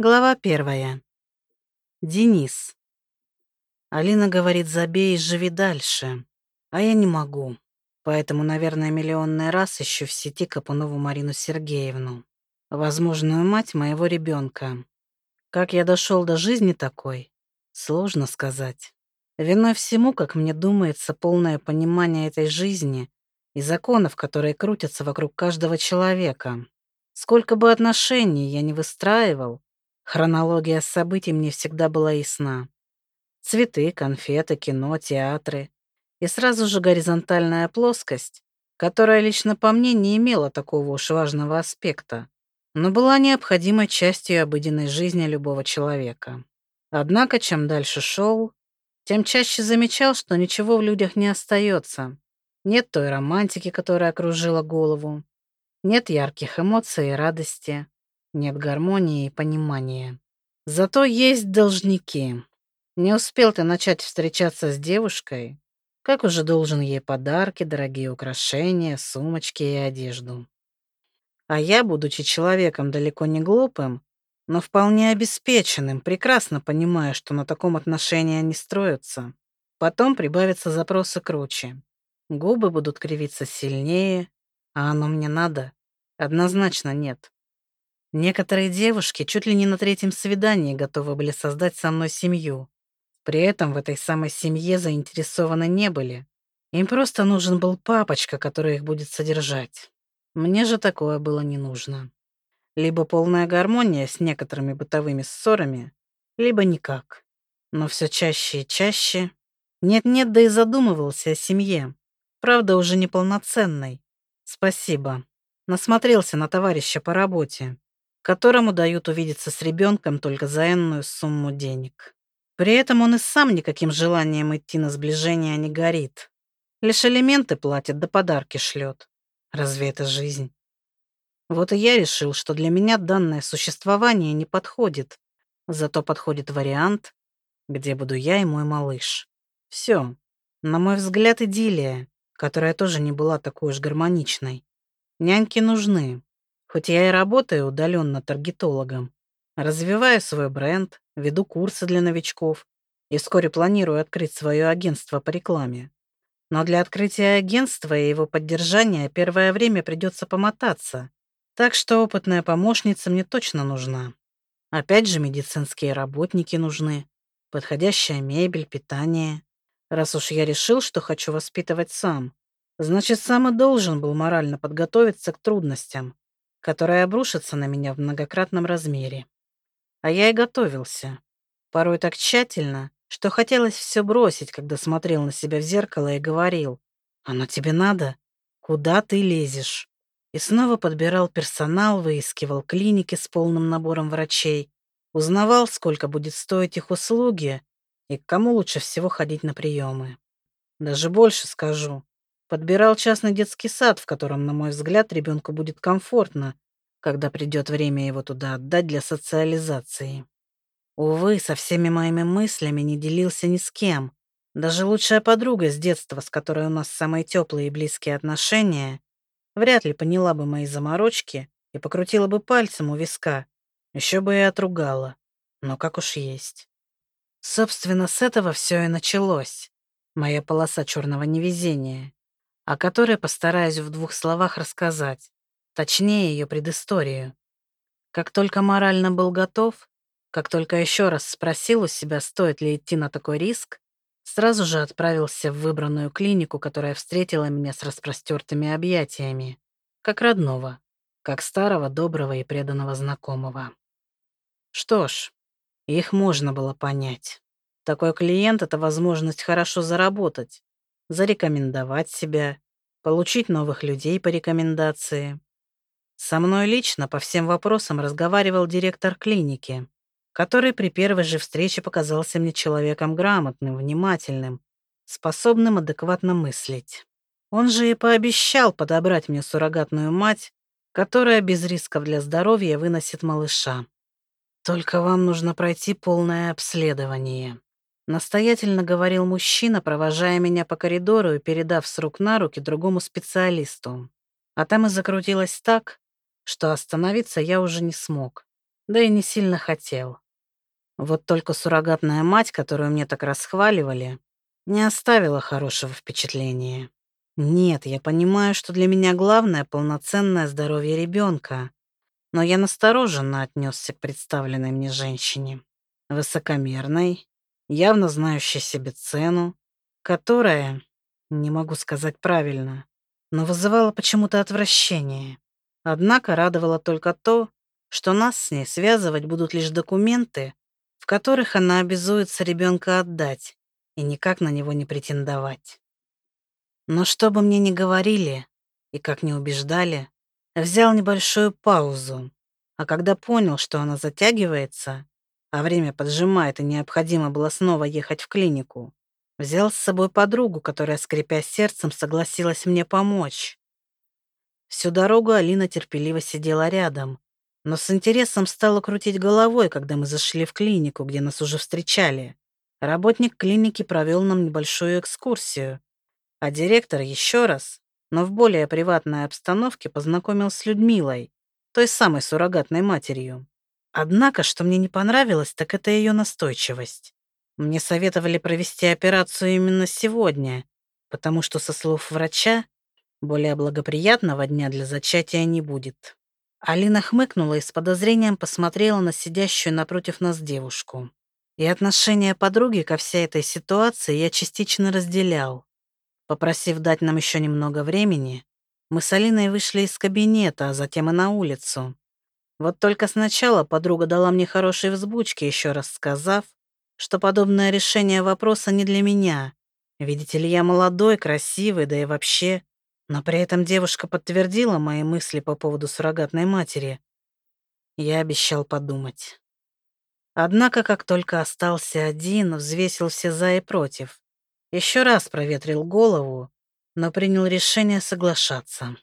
Глава первая. Денис. Алина говорит, забей и живи дальше. А я не могу. Поэтому, наверное, миллионный раз ищу в сети Капунову Марину Сергеевну. Возможную мать моего ребенка. Как я дошел до жизни такой, сложно сказать. Виной всему, как мне думается, полное понимание этой жизни и законов, которые крутятся вокруг каждого человека. Сколько бы отношений я не выстраивал, Хронология событий мне всегда была ясна. Цветы, конфеты, кино, театры. И сразу же горизонтальная плоскость, которая лично по мне не имела такого уж важного аспекта, но была необходимой частью обыденной жизни любого человека. Однако, чем дальше шел, тем чаще замечал, что ничего в людях не остается. Нет той романтики, которая окружила голову. Нет ярких эмоций и радости. Нет гармонии и понимания. Зато есть должники. Не успел ты начать встречаться с девушкой, как уже должен ей подарки, дорогие украшения, сумочки и одежду. А я, будучи человеком далеко не глупым, но вполне обеспеченным, прекрасно понимаю, что на таком отношения не строятся. Потом прибавятся запросы круче. Губы будут кривиться сильнее, а оно мне надо? Однозначно нет. Некоторые девушки чуть ли не на третьем свидании готовы были создать со мной семью. При этом в этой самой семье заинтересованы не были. Им просто нужен был папочка, который их будет содержать. Мне же такое было не нужно. Либо полная гармония с некоторыми бытовыми ссорами, либо никак. Но все чаще и чаще... Нет-нет, да и задумывался о семье. Правда, уже неполноценной. Спасибо. Насмотрелся на товарища по работе которому дают увидеться с ребенком только за энную сумму денег. При этом он и сам никаким желанием идти на сближение не горит. Лишь элементы платит да подарки шлет. Разве это жизнь? Вот и я решил, что для меня данное существование не подходит. Зато подходит вариант, где буду я и мой малыш. Все. На мой взгляд, идиллия, которая тоже не была такой уж гармоничной. Няньки нужны, Хоть я и работаю удаленно таргетологом, развиваю свой бренд, веду курсы для новичков и вскоре планирую открыть свое агентство по рекламе. Но для открытия агентства и его поддержания первое время придется помотаться, так что опытная помощница мне точно нужна. Опять же медицинские работники нужны, подходящая мебель, питание. Раз уж я решил, что хочу воспитывать сам, значит, сам и должен был морально подготовиться к трудностям, которая обрушится на меня в многократном размере. А я и готовился. Порой так тщательно, что хотелось все бросить, когда смотрел на себя в зеркало и говорил, «Оно тебе надо? Куда ты лезешь?» И снова подбирал персонал, выискивал клиники с полным набором врачей, узнавал, сколько будет стоить их услуги и к кому лучше всего ходить на приемы. Даже больше скажу. Подбирал частный детский сад, в котором, на мой взгляд, ребенку будет комфортно, когда придет время его туда отдать для социализации. Увы, со всеми моими мыслями не делился ни с кем. Даже лучшая подруга с детства, с которой у нас самые теплые и близкие отношения, вряд ли поняла бы мои заморочки и покрутила бы пальцем у виска. Еще бы и отругала. Но как уж есть. Собственно, с этого все и началось. Моя полоса черного невезения о которой постараюсь в двух словах рассказать, точнее ее предысторию. Как только морально был готов, как только еще раз спросил у себя, стоит ли идти на такой риск, сразу же отправился в выбранную клинику, которая встретила меня с распростертыми объятиями, как родного, как старого, доброго и преданного знакомого. Что ж, их можно было понять. Такой клиент — это возможность хорошо заработать, зарекомендовать себя, получить новых людей по рекомендации. Со мной лично по всем вопросам разговаривал директор клиники, который при первой же встрече показался мне человеком грамотным, внимательным, способным адекватно мыслить. Он же и пообещал подобрать мне суррогатную мать, которая без рисков для здоровья выносит малыша. Только вам нужно пройти полное обследование. Настоятельно говорил мужчина, провожая меня по коридору и передав с рук на руки другому специалисту. А там и закрутилось так, что остановиться я уже не смог. Да и не сильно хотел. Вот только суррогатная мать, которую мне так расхваливали, не оставила хорошего впечатления. Нет, я понимаю, что для меня главное — полноценное здоровье ребенка, но я настороженно отнесся к представленной мне женщине. Высокомерной, явно знающей себе цену, которая, не могу сказать правильно, но вызывала почему-то отвращение. Однако радовало только то, что нас с ней связывать будут лишь документы, в которых она обязуется ребенка отдать и никак на него не претендовать. Но что бы мне ни говорили и как ни убеждали, взял небольшую паузу, а когда понял, что она затягивается, а время поджимает и необходимо было снова ехать в клинику, взял с собой подругу, которая, скрипя сердцем, согласилась мне помочь. Всю дорогу Алина терпеливо сидела рядом, но с интересом стала крутить головой, когда мы зашли в клинику, где нас уже встречали. Работник клиники провел нам небольшую экскурсию, а директор еще раз, но в более приватной обстановке познакомил с Людмилой, той самой суррогатной матерью. Однако, что мне не понравилось, так это ее настойчивость. Мне советовали провести операцию именно сегодня, потому что, со слов врача, более благоприятного дня для зачатия не будет. Алина хмыкнула и с подозрением посмотрела на сидящую напротив нас девушку. И отношение подруги ко всей этой ситуации я частично разделял. Попросив дать нам еще немного времени, мы с Алиной вышли из кабинета, а затем и на улицу. Вот только сначала подруга дала мне хорошие взбучки, еще раз сказав, что подобное решение вопроса не для меня. Видите ли, я молодой, красивый, да и вообще. Но при этом девушка подтвердила мои мысли по поводу суррогатной матери. Я обещал подумать. Однако, как только остался один, взвесил все за и против. Еще раз проветрил голову, но принял решение соглашаться.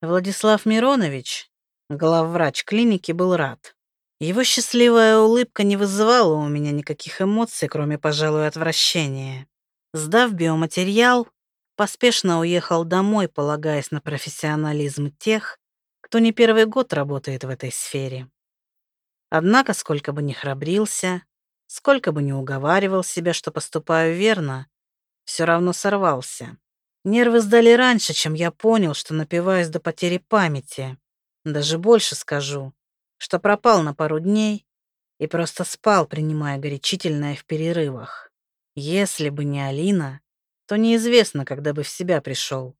Владислав Миронович, главврач клиники, был рад. Его счастливая улыбка не вызывала у меня никаких эмоций, кроме, пожалуй, отвращения. Сдав биоматериал, поспешно уехал домой, полагаясь на профессионализм тех, кто не первый год работает в этой сфере. Однако, сколько бы ни храбрился, сколько бы ни уговаривал себя, что поступаю верно, все равно сорвался. Нервы сдали раньше, чем я понял, что напиваюсь до потери памяти. Даже больше скажу, что пропал на пару дней и просто спал, принимая горячительное в перерывах. Если бы не Алина, то неизвестно, когда бы в себя пришел.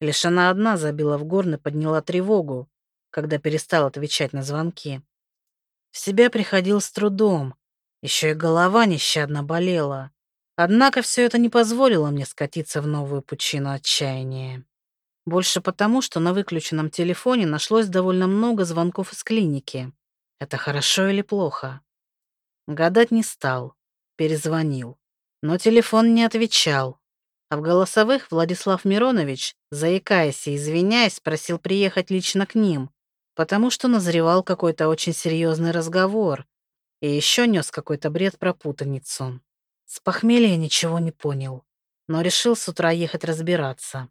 Лишь она одна забила в горн и подняла тревогу, когда перестал отвечать на звонки. В себя приходил с трудом, еще и голова нещадно болела. Однако все это не позволило мне скатиться в новую пучину отчаяния. Больше потому, что на выключенном телефоне нашлось довольно много звонков из клиники. Это хорошо или плохо? Гадать не стал. Перезвонил. Но телефон не отвечал. А в голосовых Владислав Миронович, заикаясь и извиняясь, просил приехать лично к ним, потому что назревал какой-то очень серьезный разговор и еще нес какой-то бред про путаницу. С похмелья ничего не понял, но решил с утра ехать разбираться.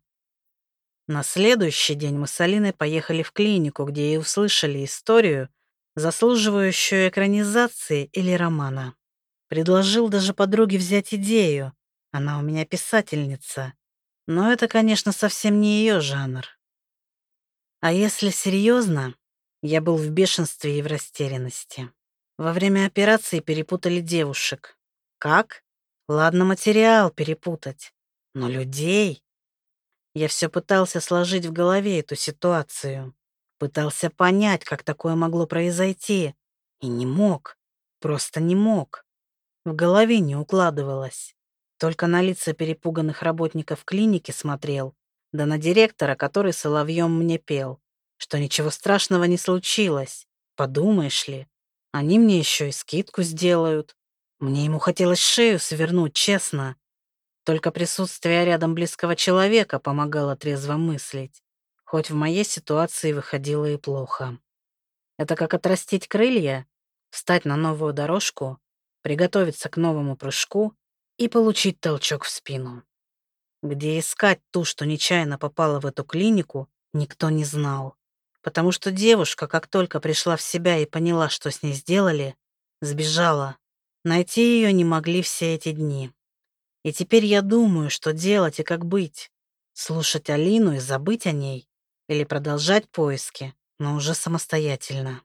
На следующий день мы с Алиной поехали в клинику, где и услышали историю, заслуживающую экранизации или романа. Предложил даже подруге взять идею. Она у меня писательница. Но это, конечно, совсем не ее жанр. А если серьезно, я был в бешенстве и в растерянности. Во время операции перепутали девушек. Как? Ладно, материал перепутать, но людей... Я все пытался сложить в голове эту ситуацию. Пытался понять, как такое могло произойти. И не мог. Просто не мог. В голове не укладывалось. Только на лица перепуганных работников клиники смотрел, да на директора, который соловьем мне пел, что ничего страшного не случилось. Подумаешь ли, они мне еще и скидку сделают. Мне ему хотелось шею свернуть, честно. Только присутствие рядом близкого человека помогало трезво мыслить, хоть в моей ситуации выходило и плохо. Это как отрастить крылья, встать на новую дорожку, приготовиться к новому прыжку и получить толчок в спину. Где искать ту, что нечаянно попала в эту клинику, никто не знал. потому что девушка, как только пришла в себя и поняла, что с ней сделали, сбежала. Найти ее не могли все эти дни. И теперь я думаю, что делать и как быть. Слушать Алину и забыть о ней или продолжать поиски, но уже самостоятельно.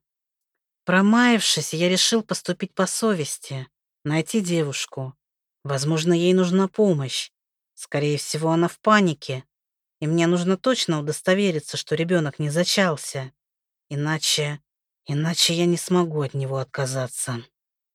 Промаявшись, я решил поступить по совести, найти девушку. Возможно, ей нужна помощь. Скорее всего, она в панике, и мне нужно точно удостовериться, что ребенок не зачался. Иначе... иначе я не смогу от него отказаться.